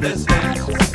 this dance.